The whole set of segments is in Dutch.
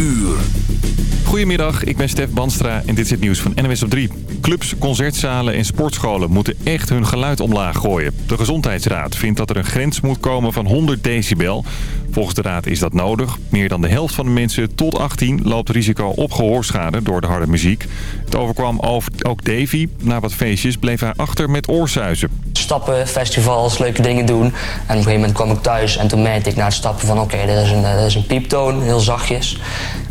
uur. Goedemiddag, ik ben Stef Banstra en dit is het nieuws van NWS op 3. Clubs, concertzalen en sportscholen moeten echt hun geluid omlaag gooien. De Gezondheidsraad vindt dat er een grens moet komen van 100 decibel. Volgens de raad is dat nodig. Meer dan de helft van de mensen tot 18 loopt risico op gehoorschade door de harde muziek. Het overkwam ook Davy. Na wat feestjes bleef hij achter met oorsuizen. Stappen, festivals, leuke dingen doen. En op een gegeven moment kwam ik thuis en toen merkte ik na het stappen van... oké, dit is een pieptoon, heel zachtjes.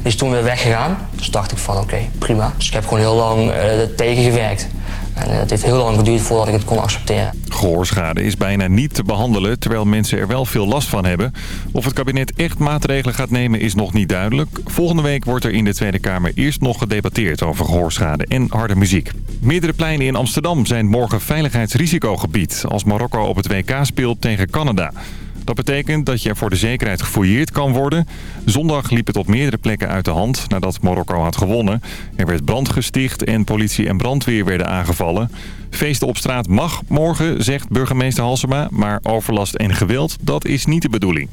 Die is toen weer weggegaan. Dus dacht ik van oké, prima. Dus ik heb gewoon heel lang uh, tegengewerkt. En het heeft heel lang geduurd voordat ik het kon accepteren. Gehoorschade is bijna niet te behandelen, terwijl mensen er wel veel last van hebben. Of het kabinet echt maatregelen gaat nemen is nog niet duidelijk. Volgende week wordt er in de Tweede Kamer eerst nog gedebatteerd over gehoorschade en harde muziek. Meerdere pleinen in Amsterdam zijn morgen veiligheidsrisicogebied als Marokko op het WK speelt tegen Canada. Dat betekent dat je voor de zekerheid gefouilleerd kan worden. Zondag liep het op meerdere plekken uit de hand nadat Marokko had gewonnen. Er werd brand gesticht en politie en brandweer werden aangevallen. Feesten op straat mag morgen, zegt burgemeester Halsema. Maar overlast en geweld, dat is niet de bedoeling.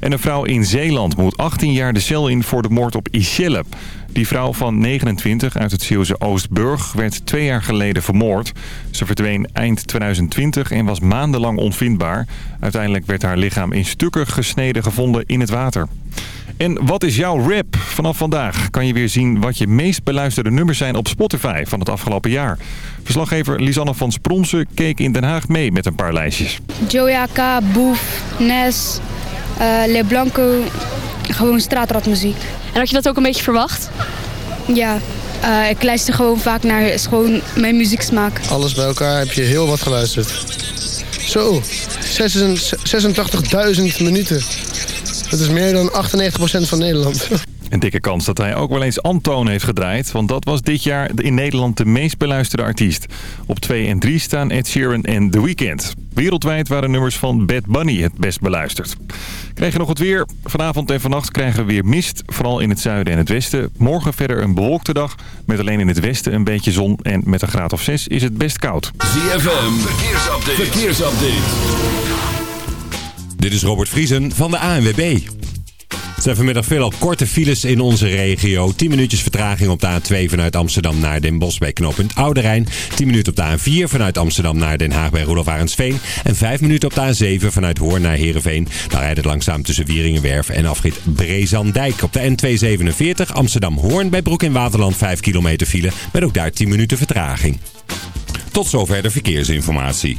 En een vrouw in Zeeland moet 18 jaar de cel in voor de moord op Ishelle. Die vrouw van 29 uit het Zeeuwse Oostburg werd twee jaar geleden vermoord. Ze verdween eind 2020 en was maandenlang onvindbaar. Uiteindelijk werd haar lichaam in stukken gesneden gevonden in het water. En wat is jouw rap? Vanaf vandaag kan je weer zien wat je meest beluisterde nummers zijn op Spotify van het afgelopen jaar. Verslaggever Lisanne van Spronsen keek in Den Haag mee met een paar lijstjes. Joya K, Boef, Nes, Le Blanco, gewoon straatrapmuziek. En had je dat ook een beetje verwacht? Ja, uh, ik luister gewoon vaak naar is gewoon mijn muzieksmaak. Alles bij elkaar heb je heel wat geluisterd. Zo, 86.000 minuten. Dat is meer dan 98% van Nederland. Een dikke kans dat hij ook wel eens Antoon heeft gedraaid. Want dat was dit jaar in Nederland de meest beluisterde artiest. Op 2 en 3 staan Ed Sheeran en The Weeknd. Wereldwijd waren nummers van Bad Bunny het best beluisterd. Krijg je nog het weer? Vanavond en vannacht krijgen we weer mist. Vooral in het zuiden en het westen. Morgen verder een bewolkte dag. Met alleen in het westen een beetje zon. En met een graad of 6 is het best koud. ZFM, verkeersupdate. verkeersupdate. Dit is Robert Vriesen van de ANWB. Het zijn vanmiddag veelal korte files in onze regio. 10 minuutjes vertraging op de A2 vanuit Amsterdam naar Den Bosch bij knooppunt Oude Rijn. 10 minuten op de A4 vanuit Amsterdam naar Den Haag bij Roelof Arendsveen. En 5 minuten op de A7 vanuit Hoorn naar Heerenveen. Daar rijdt het langzaam tussen Wieringenwerf en afrit Brezandijk. Op de N247 Amsterdam-Hoorn bij Broek in Waterland 5 kilometer file. Met ook daar 10 minuten vertraging. Tot zover de verkeersinformatie.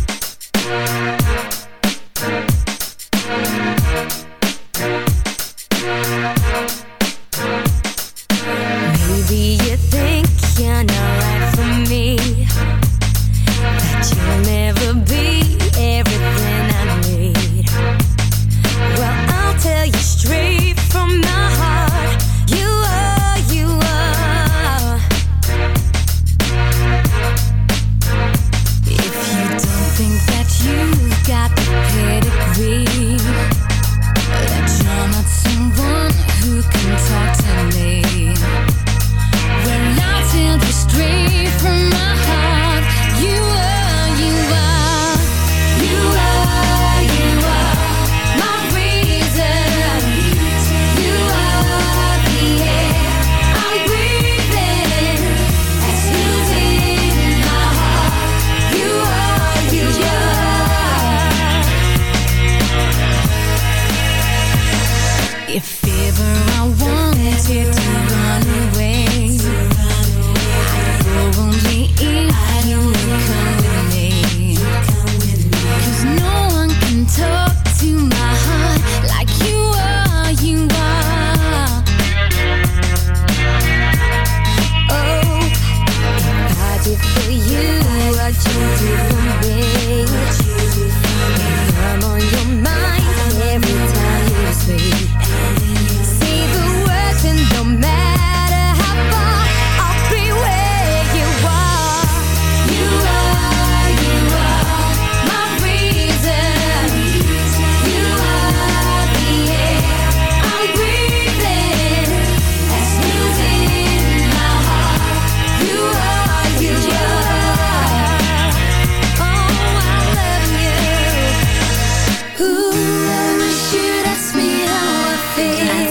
Ooh, I wish ask me how I feel.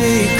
shake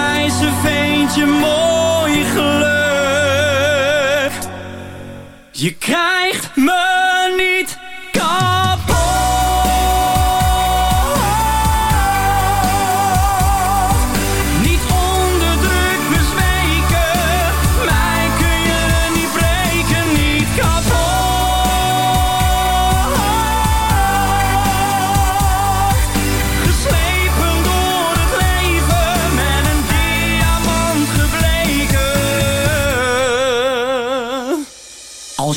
meisje vind je mooi geluk. Je krijgt me niet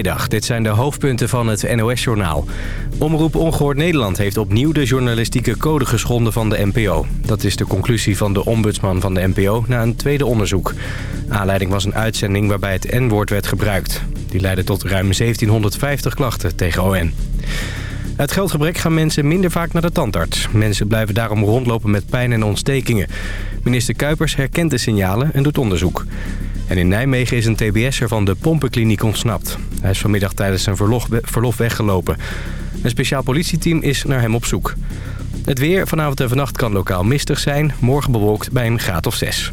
Dit zijn de hoofdpunten van het NOS-journaal. Omroep Ongehoord Nederland heeft opnieuw de journalistieke code geschonden van de NPO. Dat is de conclusie van de ombudsman van de NPO na een tweede onderzoek. Aanleiding was een uitzending waarbij het N-woord werd gebruikt. Die leidde tot ruim 1750 klachten tegen ON. Uit geldgebrek gaan mensen minder vaak naar de tandarts. Mensen blijven daarom rondlopen met pijn en ontstekingen. Minister Kuipers herkent de signalen en doet onderzoek. En in Nijmegen is een tbs'er van de pompenkliniek ontsnapt. Hij is vanmiddag tijdens zijn verlof weggelopen. Een speciaal politieteam is naar hem op zoek. Het weer vanavond en vannacht kan lokaal mistig zijn. Morgen bewolkt bij een graad of 6.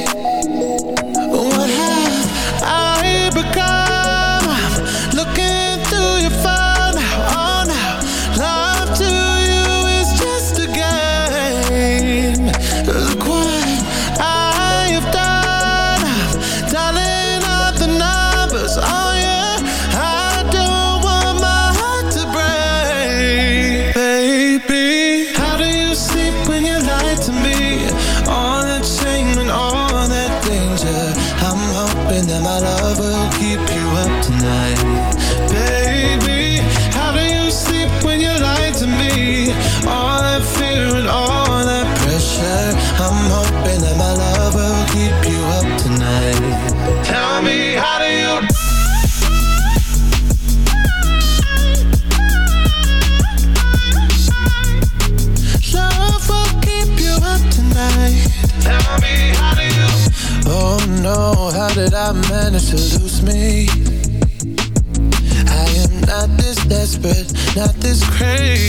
Got this crazy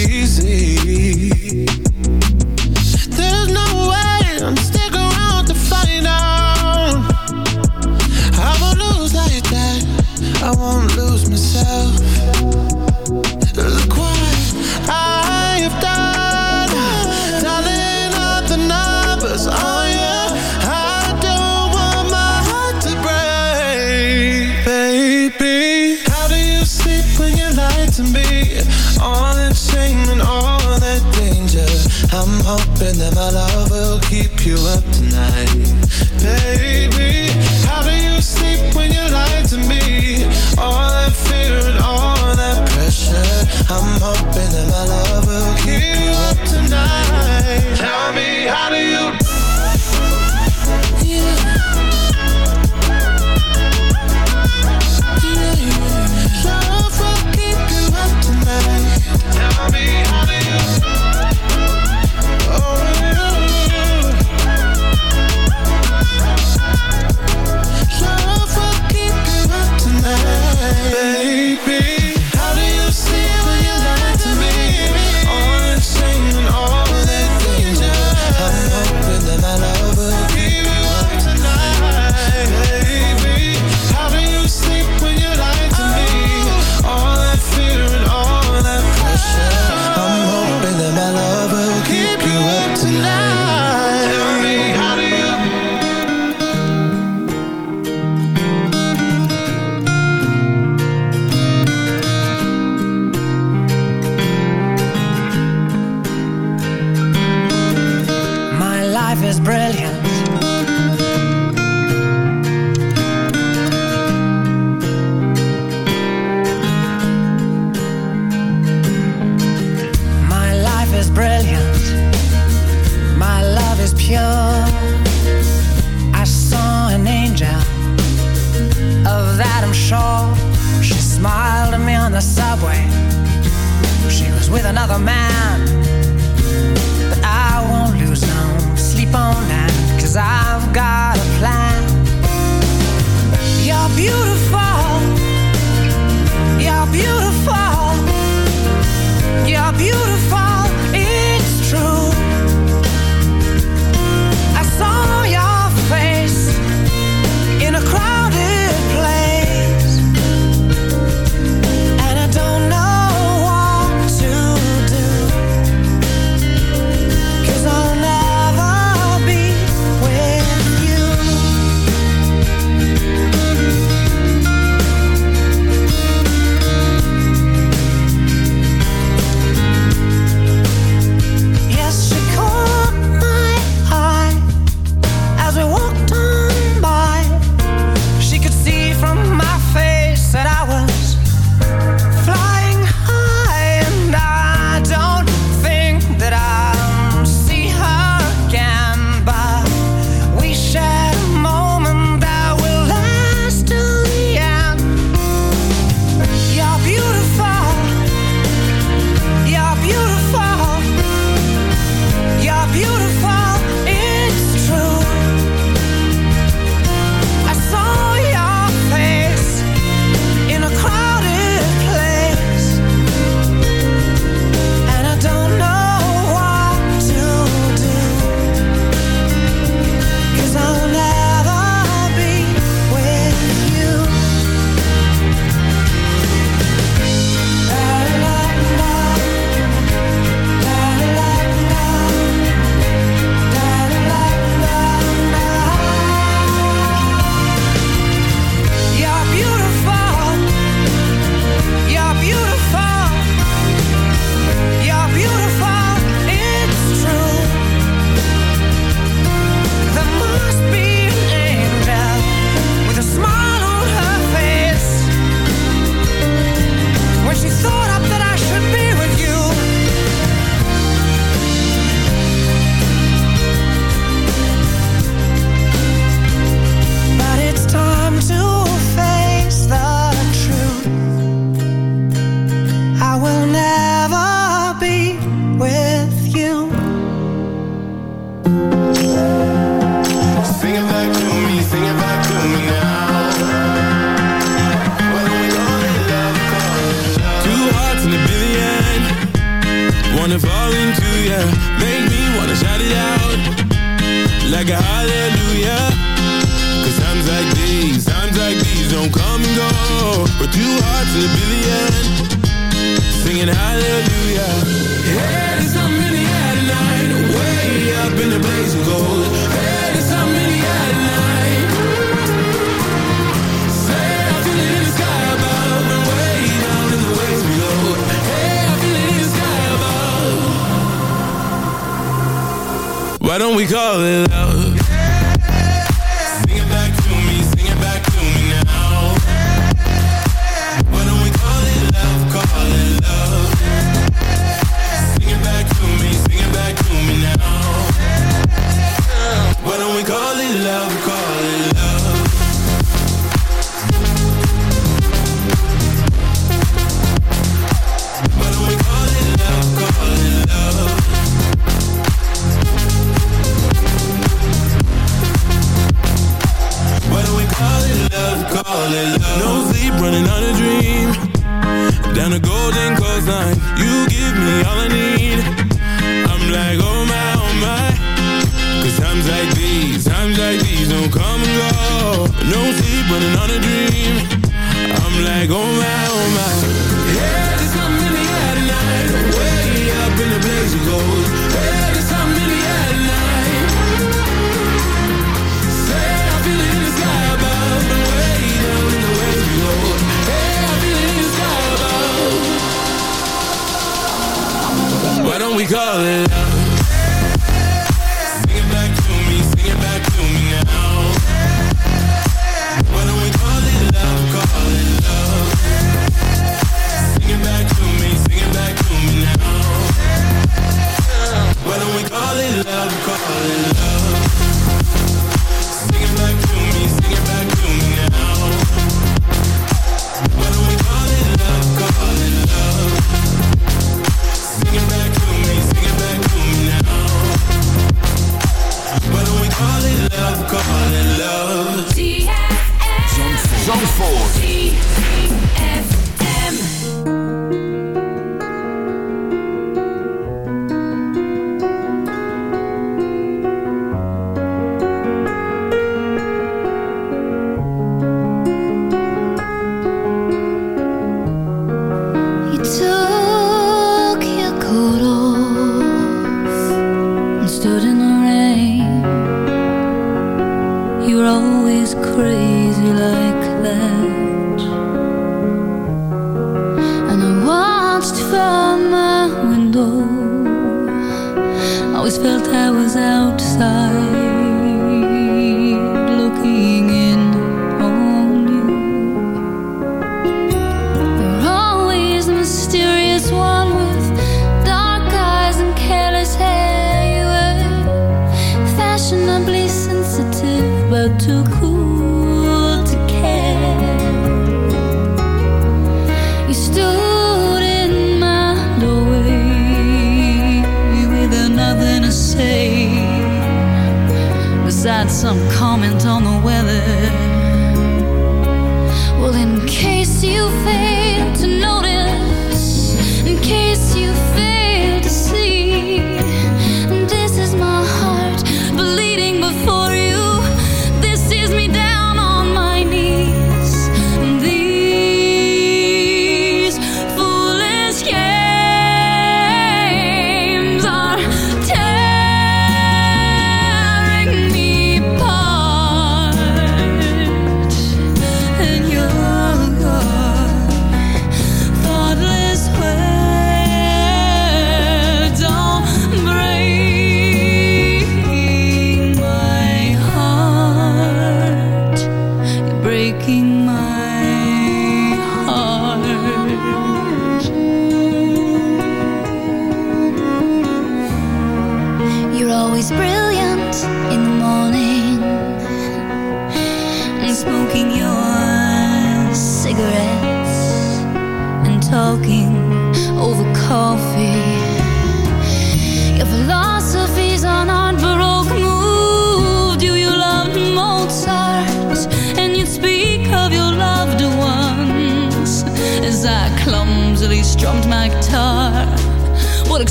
some common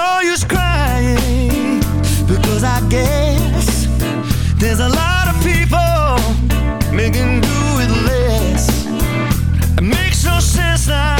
no use crying Because I guess There's a lot of people Making do with less. It makes no sense now.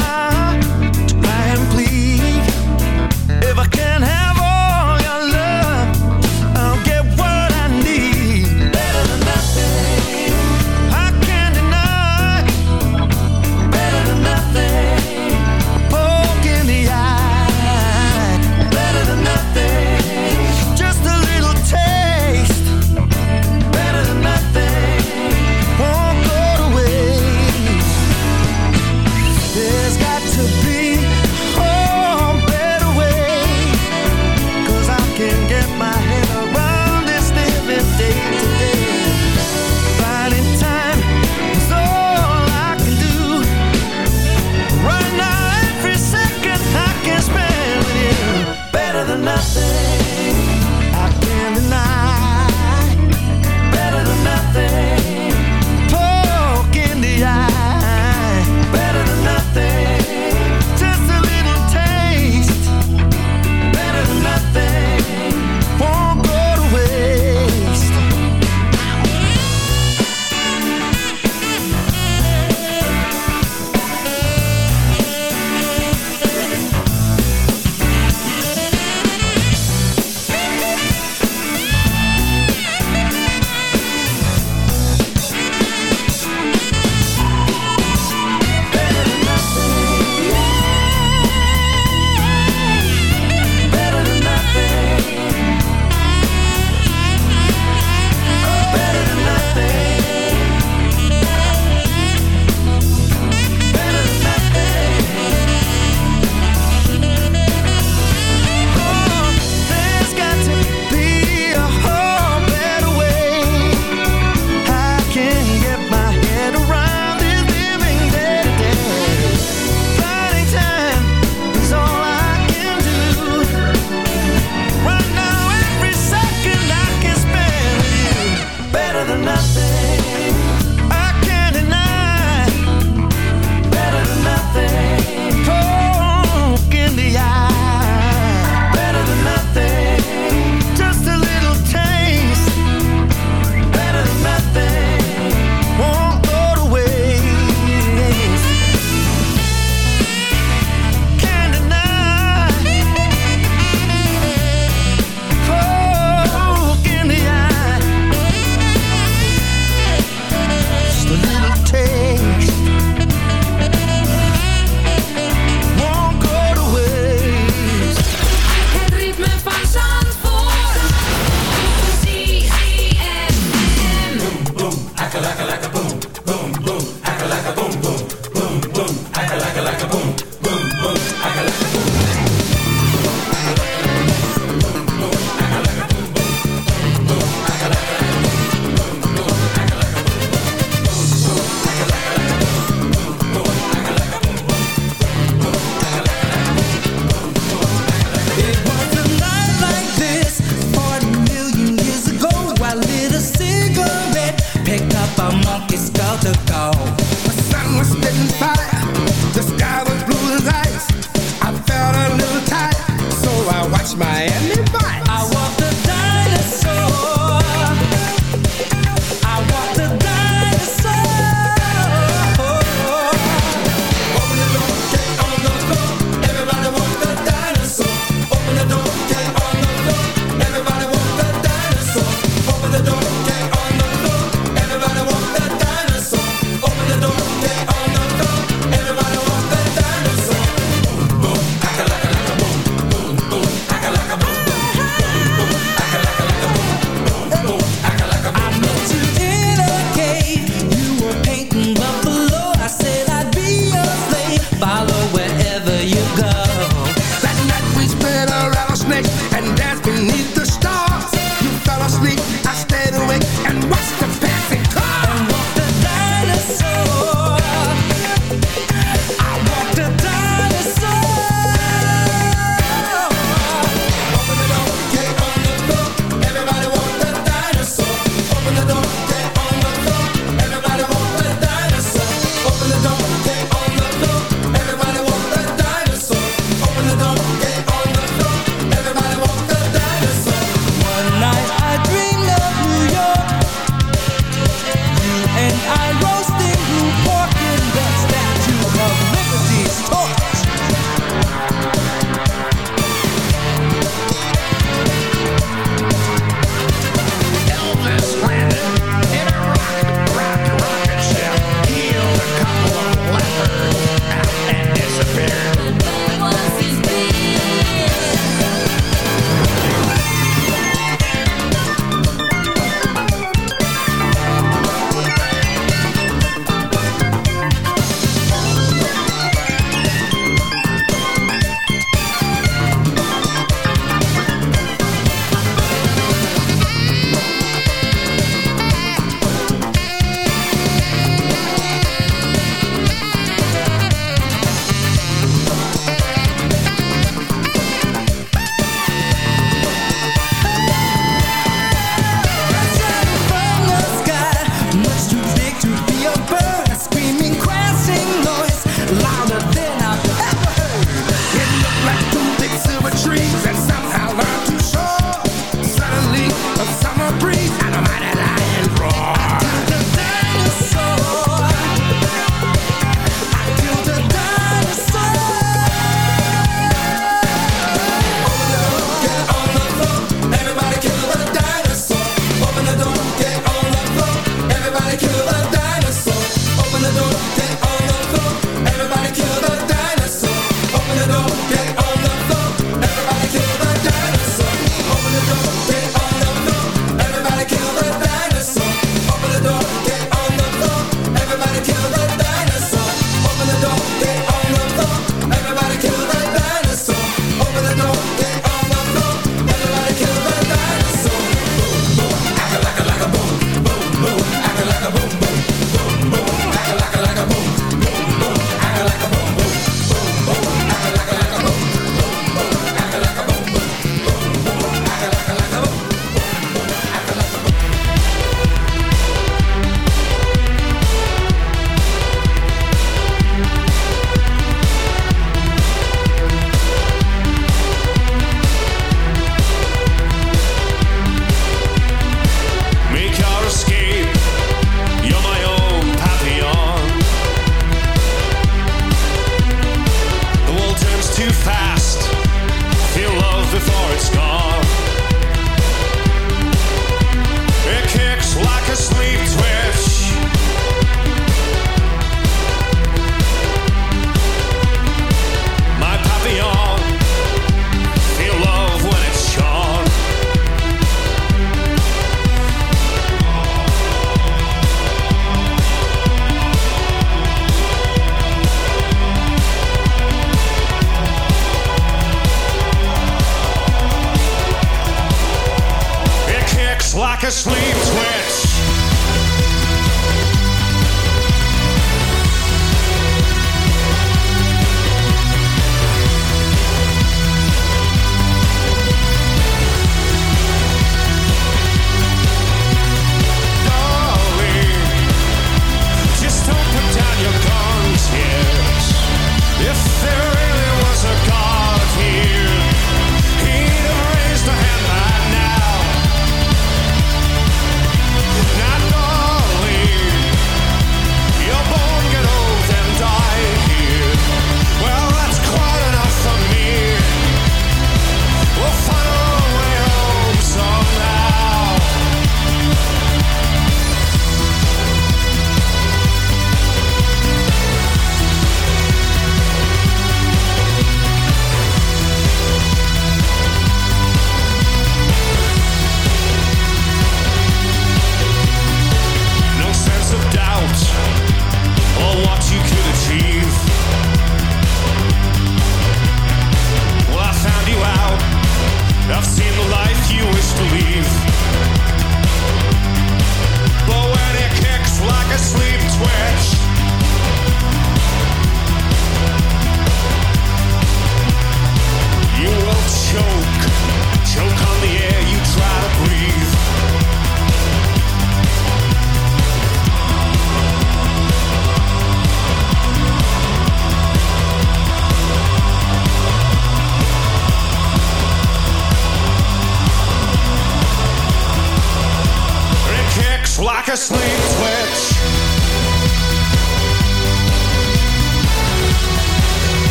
Miami